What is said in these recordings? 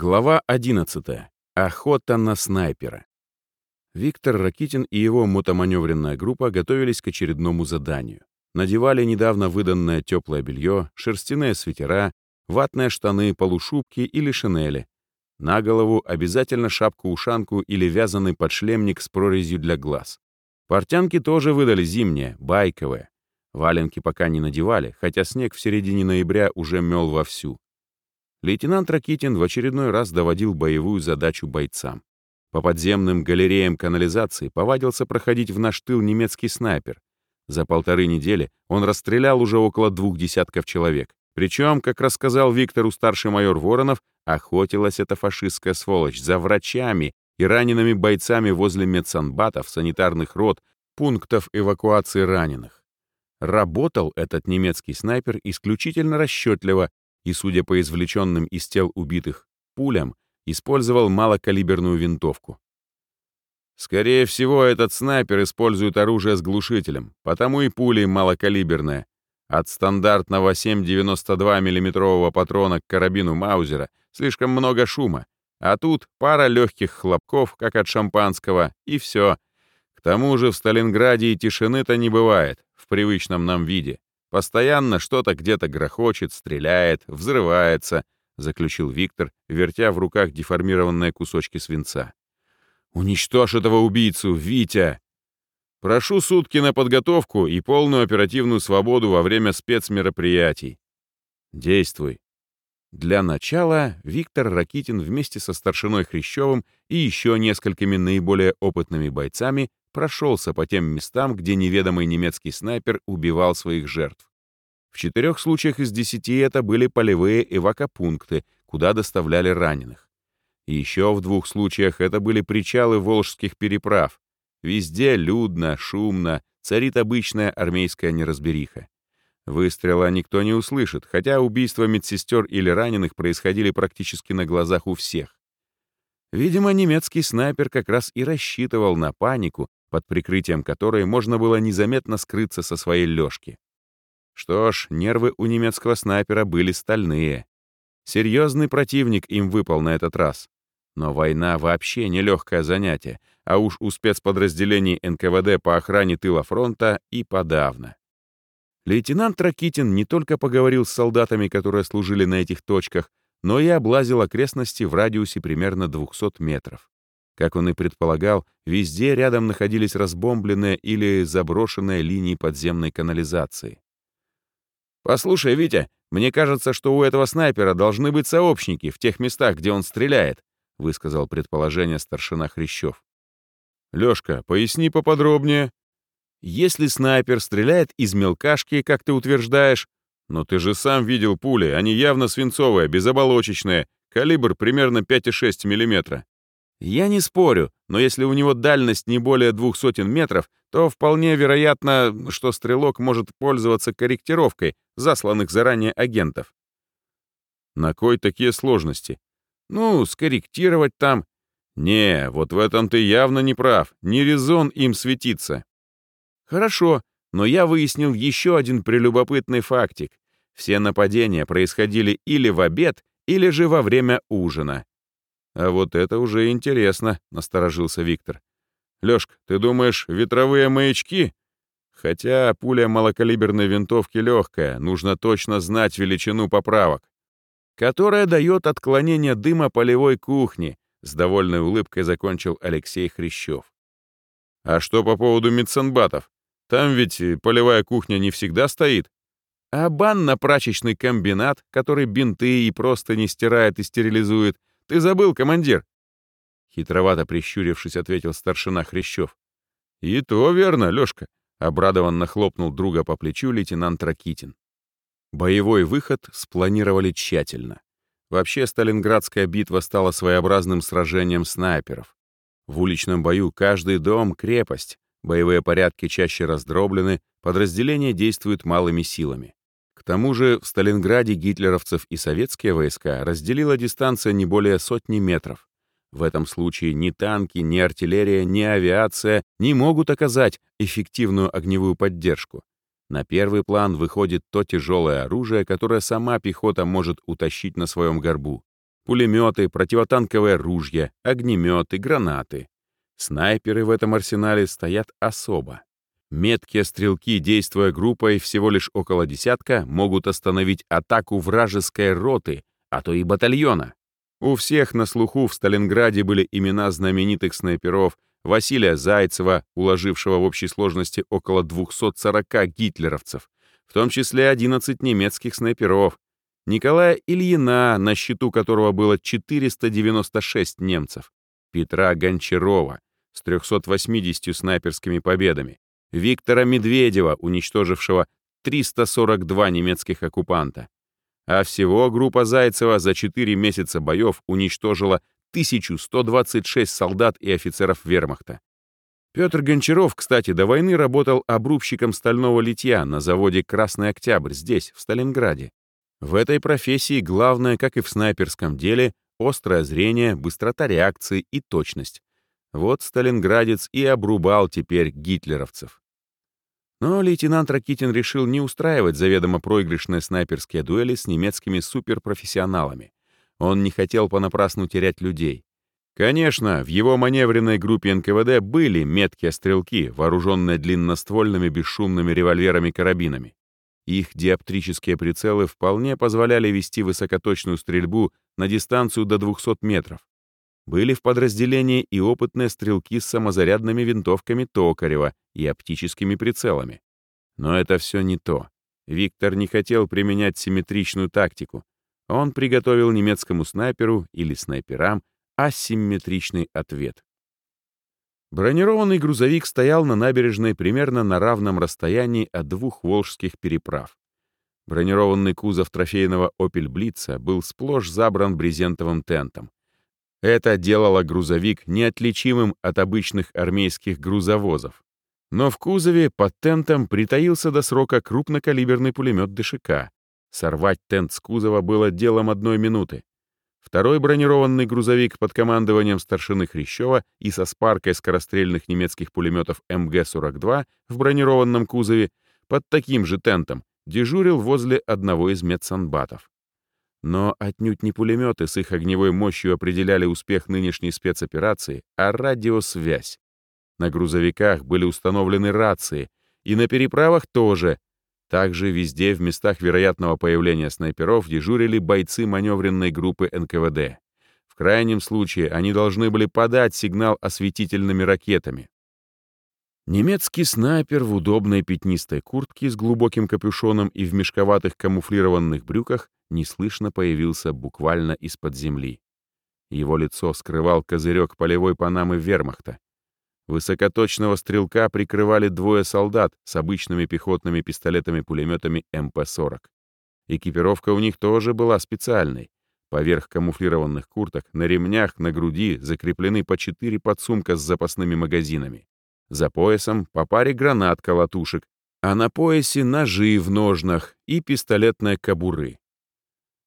Глава 11. Охота на снайпера. Виктор Ракитин и его мотоманевренная группа готовились к очередному заданию. Надевали недавно выданное теплое белье, шерстяные свитера, ватные штаны, полушубки или шинели. На голову обязательно шапку-ушанку или вязаный подшлемник с прорезью для глаз. Портянки тоже выдали зимние, байковые. Валенки пока не надевали, хотя снег в середине ноября уже мел вовсю. Лейтенант Ракитин в очередной раз доводил боевую задачу бойцам. По подземным галереям канализации повадился проходить в наш тыл немецкий снайпер. За полторы недели он расстрелял уже около двух десятков человек. Причем, как рассказал Виктору старший майор Воронов, охотилась эта фашистская сволочь за врачами и ранеными бойцами возле медсанбатов, санитарных рот, пунктов эвакуации раненых. Работал этот немецкий снайпер исключительно расчетливо и, судя по извлеченным из тел убитых пулям, использовал малокалиберную винтовку. Скорее всего, этот снайпер использует оружие с глушителем, потому и пули малокалиберные. От стандартного 7,92 миллиметрового патрона к карабину Маузера слишком много шума, а тут пара легких хлопков, как от шампанского, и все. К тому же в Сталинграде и тишины-то не бывает, в привычном нам виде. Постоянно что-то где-то грохочет, стреляет, взрывается, заключил Виктор, вертя в руках деформированные кусочки свинца. «Уничтожь этого убийцу, Витя!» «Прошу сутки на подготовку и полную оперативную свободу во время спецмероприятий. Действуй!» Для начала Виктор Ракитин вместе со старшиной Хрящевым и еще несколькими наиболее опытными бойцами прошелся по тем местам, где неведомый немецкий снайпер убивал своих жертв. В четырех случаях из десяти это были полевые эвакопункты, куда доставляли раненых. И еще в двух случаях это были причалы волжских переправ. Везде людно, шумно, царит обычная армейская неразбериха. Выстрела никто не услышит, хотя убийства медсестер или раненых происходили практически на глазах у всех. Видимо, немецкий снайпер как раз и рассчитывал на панику, под прикрытием которой можно было незаметно скрыться со своей лёжки. Что ж, нервы у немецкого снайпера были стальные. Серьезный противник им выпал на этот раз. Но война вообще нелегкое занятие, а уж у спецподразделений НКВД по охране тыла фронта и подавно. Лейтенант Ракитин не только поговорил с солдатами, которые служили на этих точках, но и облазил окрестности в радиусе примерно 200 метров. Как он и предполагал, везде рядом находились разбомбленные или заброшенные линии подземной канализации. «Послушай, Витя, мне кажется, что у этого снайпера должны быть сообщники в тех местах, где он стреляет», высказал предположение старшина Хрящев. «Лёшка, поясни поподробнее». «Если снайпер стреляет из мелкашки, как ты утверждаешь, но ты же сам видел пули, они явно свинцовые, безоболочечные, калибр примерно 5,6 мм. Я не спорю, но если у него дальность не более двух сотен метров, то вполне вероятно, что стрелок может пользоваться корректировкой засланных заранее агентов. На кой такие сложности? Ну, скорректировать там. Не, вот в этом ты явно не прав, не резон им светиться. Хорошо, но я выяснил еще один прелюбопытный фактик. Все нападения происходили или в обед, или же во время ужина. «А вот это уже интересно», — насторожился Виктор. «Лёшка, ты думаешь, ветровые маячки?» Хотя пуля малокалиберной винтовки легкая, нужно точно знать величину поправок. Которая дает отклонение дыма полевой кухни, с довольной улыбкой закончил Алексей Хрящев. А что по поводу медсанбатов? Там ведь полевая кухня не всегда стоит. А банно-прачечный комбинат, который бинты и просто не стирает и стерилизует, ты забыл, командир?» Хитровато прищурившись, ответил старшина Хрящев. «И то верно, Лёшка», — обрадованно хлопнул друга по плечу лейтенант Ракитин. Боевой выход спланировали тщательно. Вообще, Сталинградская битва стала своеобразным сражением снайперов. В уличном бою каждый дом — крепость, боевые порядки чаще раздроблены, подразделения действуют малыми силами тому же в Сталинграде гитлеровцев и советские войска разделила дистанция не более сотни метров. В этом случае ни танки, ни артиллерия, ни авиация не могут оказать эффективную огневую поддержку. На первый план выходит то тяжелое оружие, которое сама пехота может утащить на своем горбу. пулеметы, противотанковые ружья, огнеметы, гранаты. Снайперы в этом арсенале стоят особо. Меткие стрелки, действуя группой всего лишь около десятка, могут остановить атаку вражеской роты, а то и батальона. У всех на слуху в Сталинграде были имена знаменитых снайперов Василия Зайцева, уложившего в общей сложности около 240 гитлеровцев, в том числе 11 немецких снайперов, Николая Ильина, на счету которого было 496 немцев, Петра Гончарова с 380 снайперскими победами, Виктора Медведева, уничтожившего 342 немецких оккупанта. А всего группа Зайцева за 4 месяца боев уничтожила 1126 солдат и офицеров вермахта. Петр Гончаров, кстати, до войны работал обрубщиком стального литья на заводе «Красный Октябрь» здесь, в Сталинграде. В этой профессии главное, как и в снайперском деле, острое зрение, быстрота реакции и точность. Вот сталинградец и обрубал теперь гитлеровцев. Но лейтенант Ракитин решил не устраивать заведомо проигрышные снайперские дуэли с немецкими суперпрофессионалами. Он не хотел понапрасну терять людей. Конечно, в его маневренной группе НКВД были меткие стрелки, вооруженные длинноствольными бесшумными револьверами-карабинами. Их диоптрические прицелы вполне позволяли вести высокоточную стрельбу на дистанцию до 200 метров. Были в подразделении и опытные стрелки с самозарядными винтовками Токарева и оптическими прицелами. Но это все не то. Виктор не хотел применять симметричную тактику. Он приготовил немецкому снайперу или снайперам асимметричный ответ. Бронированный грузовик стоял на набережной примерно на равном расстоянии от двух волжских переправ. Бронированный кузов трофейного «Опель Блица» был сплошь забран брезентовым тентом. Это делало грузовик неотличимым от обычных армейских грузовозов. Но в кузове под тентом притаился до срока крупнокалиберный пулемет ДШК. Сорвать тент с кузова было делом одной минуты. Второй бронированный грузовик под командованием старшины Хрящева и со спаркой скорострельных немецких пулеметов МГ-42 в бронированном кузове под таким же тентом дежурил возле одного из медсанбатов. Но отнюдь не пулеметы с их огневой мощью определяли успех нынешней спецоперации, а радиосвязь. На грузовиках были установлены рации, и на переправах тоже. Также везде в местах вероятного появления снайперов дежурили бойцы маневренной группы НКВД. В крайнем случае они должны были подать сигнал осветительными ракетами. Немецкий снайпер в удобной пятнистой куртке с глубоким капюшоном и в мешковатых камуфлированных брюках неслышно появился буквально из-под земли. Его лицо скрывал козырек полевой панамы вермахта. Высокоточного стрелка прикрывали двое солдат с обычными пехотными пистолетами-пулеметами МП-40. Экипировка у них тоже была специальной. Поверх камуфлированных курток на ремнях на груди закреплены по четыре подсумка с запасными магазинами. За поясом по паре гранат-колотушек, а на поясе ножи в ножнах и пистолетные кобуры.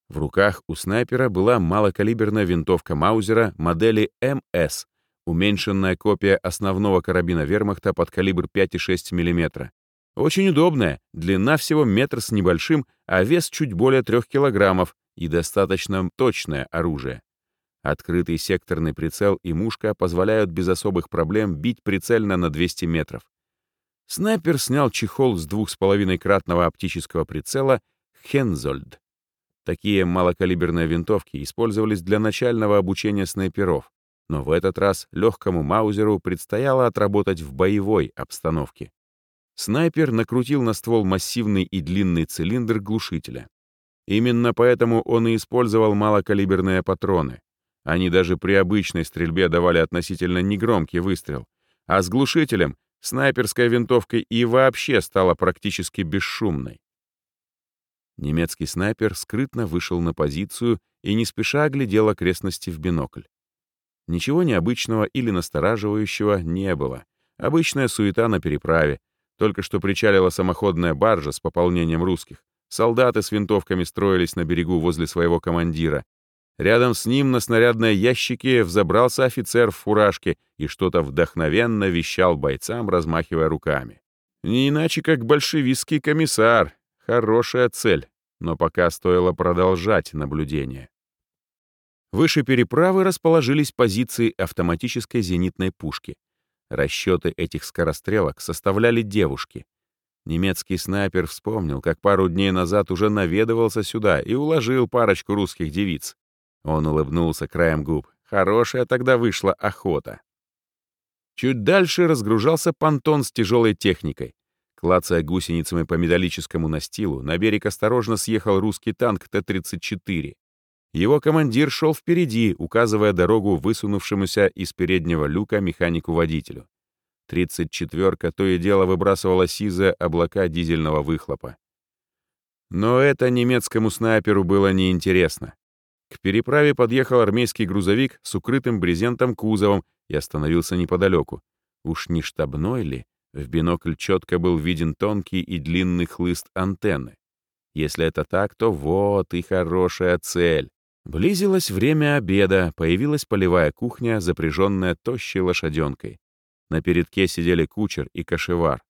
В руках у снайпера была малокалиберная винтовка Маузера модели МС, уменьшенная копия основного карабина вермахта под калибр 5,6 мм. Очень удобная, длина всего метр с небольшим, а вес чуть более 3 килограммов и достаточно точное оружие. Открытый секторный прицел и мушка позволяют без особых проблем бить прицельно на 200 метров. Снайпер снял чехол с 2,5-кратного оптического прицела «Хензольд». Такие малокалиберные винтовки использовались для начального обучения снайперов, но в этот раз легкому маузеру предстояло отработать в боевой обстановке. Снайпер накрутил на ствол массивный и длинный цилиндр глушителя. Именно поэтому он и использовал малокалиберные патроны. Они даже при обычной стрельбе давали относительно негромкий выстрел, а с глушителем снайперская винтовка и вообще стала практически бесшумной. Немецкий снайпер скрытно вышел на позицию и не спеша оглядел окрестности в бинокль. Ничего необычного или настораживающего не было. Обычная суета на переправе. Только что причалила самоходная баржа с пополнением русских. Солдаты с винтовками строились на берегу возле своего командира, Рядом с ним на снарядные ящики взобрался офицер в фуражке и что-то вдохновенно вещал бойцам, размахивая руками. Не иначе, как большевистский комиссар. Хорошая цель, но пока стоило продолжать наблюдение. Выше переправы расположились позиции автоматической зенитной пушки. Расчеты этих скорострелок составляли девушки. Немецкий снайпер вспомнил, как пару дней назад уже наведывался сюда и уложил парочку русских девиц. Он улыбнулся краем губ. Хорошая тогда вышла охота. Чуть дальше разгружался понтон с тяжелой техникой. Клацая гусеницами по металлическому настилу, на берег осторожно съехал русский танк Т-34. Его командир шел впереди, указывая дорогу высунувшемуся из переднего люка механику-водителю. Тридцать четверка то и дело выбрасывала сизые облака дизельного выхлопа. Но это немецкому снайперу было неинтересно. К переправе подъехал армейский грузовик с укрытым брезентом кузовом и остановился неподалеку. Уж не штабной ли? В бинокль четко был виден тонкий и длинный хлыст антенны. Если это так, то вот и хорошая цель. Близилось время обеда, появилась полевая кухня, запряженная тощей лошаденкой. На передке сидели кучер и кошевар.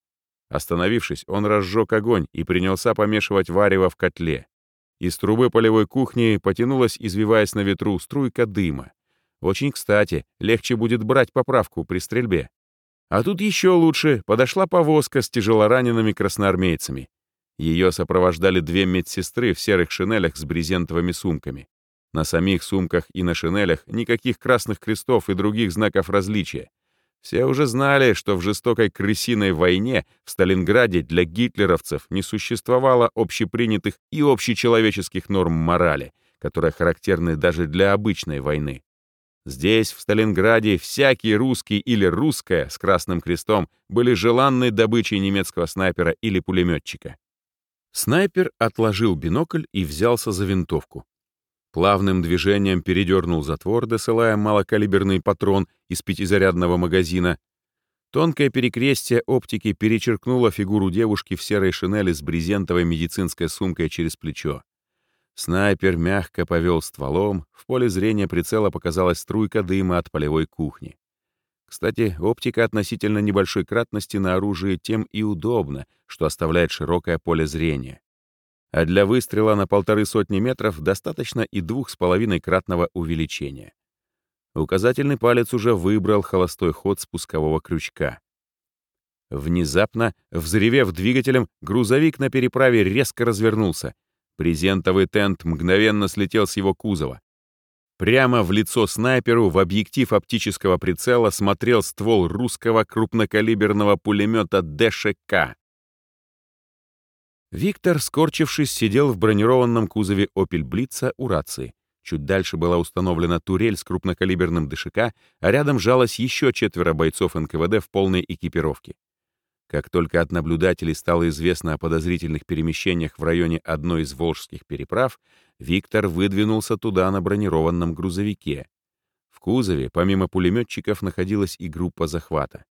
Остановившись, он разжег огонь и принялся помешивать варево в котле. Из трубы полевой кухни потянулась, извиваясь на ветру, струйка дыма. Очень кстати, легче будет брать поправку при стрельбе. А тут еще лучше, подошла повозка с тяжелоранеными красноармейцами. Ее сопровождали две медсестры в серых шинелях с брезентовыми сумками. На самих сумках и на шинелях никаких красных крестов и других знаков различия. Все уже знали, что в жестокой крысиной войне в Сталинграде для гитлеровцев не существовало общепринятых и общечеловеческих норм морали, которые характерны даже для обычной войны. Здесь, в Сталинграде, всякий русский или русская с красным крестом были желанной добычей немецкого снайпера или пулеметчика. Снайпер отложил бинокль и взялся за винтовку. Плавным движением передернул затвор, досылая малокалиберный патрон из пятизарядного магазина. Тонкое перекрестие оптики перечеркнуло фигуру девушки в серой шинели с брезентовой медицинской сумкой через плечо. Снайпер мягко повел стволом, в поле зрения прицела показалась струйка дыма от полевой кухни. Кстати, оптика относительно небольшой кратности на оружии тем и удобна, что оставляет широкое поле зрения а для выстрела на полторы сотни метров достаточно и двух с половиной кратного увеличения. Указательный палец уже выбрал холостой ход спускового крючка. Внезапно, взревев двигателем, грузовик на переправе резко развернулся. Презентовый тент мгновенно слетел с его кузова. Прямо в лицо снайперу в объектив оптического прицела смотрел ствол русского крупнокалиберного пулемета ДШК. Виктор, скорчившись, сидел в бронированном кузове «Опель Блица» у рации. Чуть дальше была установлена турель с крупнокалиберным ДШК, а рядом жалось еще четверо бойцов НКВД в полной экипировке. Как только от наблюдателей стало известно о подозрительных перемещениях в районе одной из волжских переправ, Виктор выдвинулся туда на бронированном грузовике. В кузове, помимо пулеметчиков, находилась и группа захвата.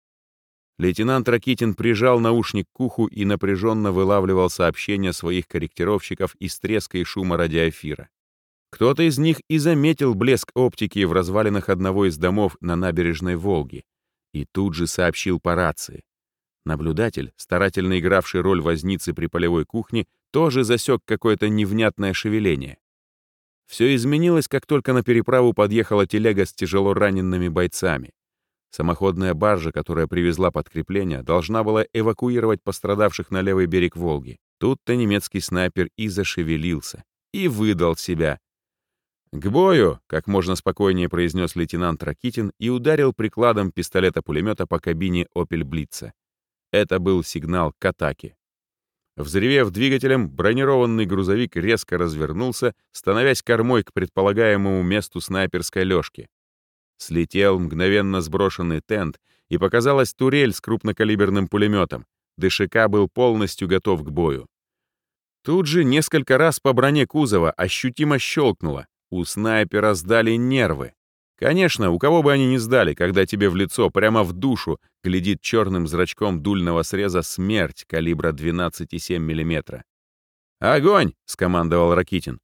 Лейтенант Ракитин прижал наушник к уху и напряженно вылавливал сообщения своих корректировщиков из треска и шума радиоэфира. Кто-то из них и заметил блеск оптики в развалинах одного из домов на набережной Волги и тут же сообщил по рации. Наблюдатель, старательно игравший роль возницы при полевой кухне, тоже засек какое-то невнятное шевеление. Все изменилось, как только на переправу подъехала телега с тяжело раненными бойцами. Самоходная баржа, которая привезла подкрепление, должна была эвакуировать пострадавших на левый берег Волги. Тут-то немецкий снайпер и зашевелился, и выдал себя. «К бою!» — как можно спокойнее произнес лейтенант Ракитин и ударил прикладом пистолета-пулемета по кабине «Опель Блица». Это был сигнал к атаке. Взревев двигателем, бронированный грузовик резко развернулся, становясь кормой к предполагаемому месту снайперской лёжки. Слетел мгновенно сброшенный тент, и показалась турель с крупнокалиберным пулеметом. ДШК был полностью готов к бою. Тут же несколько раз по броне кузова ощутимо щелкнуло. У снайпера сдали нервы. Конечно, у кого бы они ни сдали, когда тебе в лицо, прямо в душу, глядит черным зрачком дульного среза смерть калибра 12,7 мм. «Огонь!» — скомандовал Ракитин.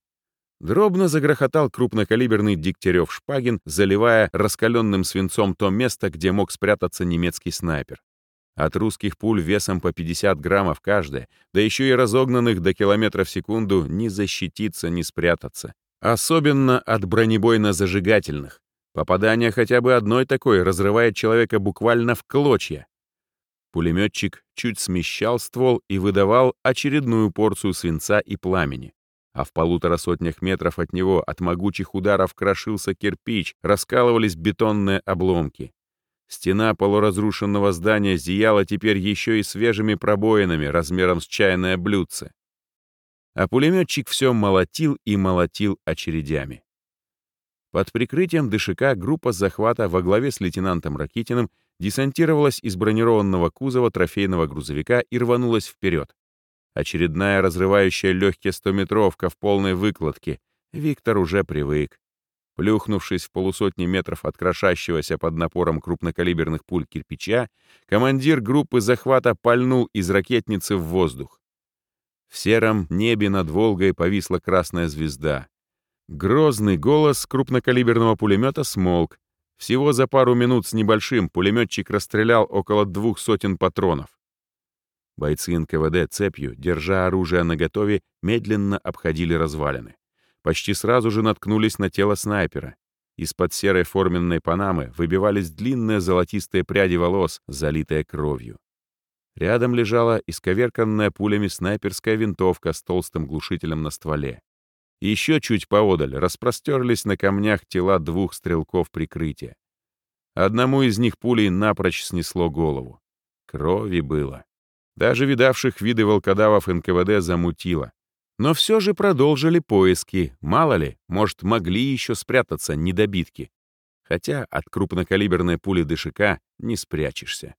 Дробно загрохотал крупнокалиберный Дегтярев-Шпагин, заливая раскаленным свинцом то место, где мог спрятаться немецкий снайпер. От русских пуль весом по 50 граммов каждая, да еще и разогнанных до километра в секунду, ни защититься, ни спрятаться. Особенно от бронебойно-зажигательных. Попадание хотя бы одной такой разрывает человека буквально в клочья. Пулеметчик чуть смещал ствол и выдавал очередную порцию свинца и пламени. А в полутора сотнях метров от него от могучих ударов крошился кирпич, раскалывались бетонные обломки. Стена полуразрушенного здания зияла теперь еще и свежими пробоинами размером с чайное блюдце. А пулеметчик все молотил и молотил очередями. Под прикрытием ДШК группа захвата во главе с лейтенантом Ракитиным десантировалась из бронированного кузова трофейного грузовика и рванулась вперед. Очередная разрывающая легкие стометровка в полной выкладке. Виктор уже привык. Плюхнувшись в полусотни метров от крошащегося под напором крупнокалиберных пуль кирпича, командир группы захвата пальнул из ракетницы в воздух. В сером небе над Волгой повисла красная звезда. Грозный голос крупнокалиберного пулемета смолк. Всего за пару минут с небольшим пулеметчик расстрелял около двух сотен патронов. Бойцы НКВД цепью, держа оружие наготове, медленно обходили развалины. Почти сразу же наткнулись на тело снайпера. Из-под серой форменной панамы выбивались длинные золотистые пряди волос, залитые кровью. Рядом лежала исковерканная пулями снайперская винтовка с толстым глушителем на стволе. Еще чуть поодаль распростерлись на камнях тела двух стрелков прикрытия. Одному из них пулей напрочь снесло голову. Крови было. Даже видавших виды волкодавов НКВД замутило. Но все же продолжили поиски. Мало ли, может, могли еще спрятаться недобитки. Хотя от крупнокалиберной пули ДШК не спрячешься.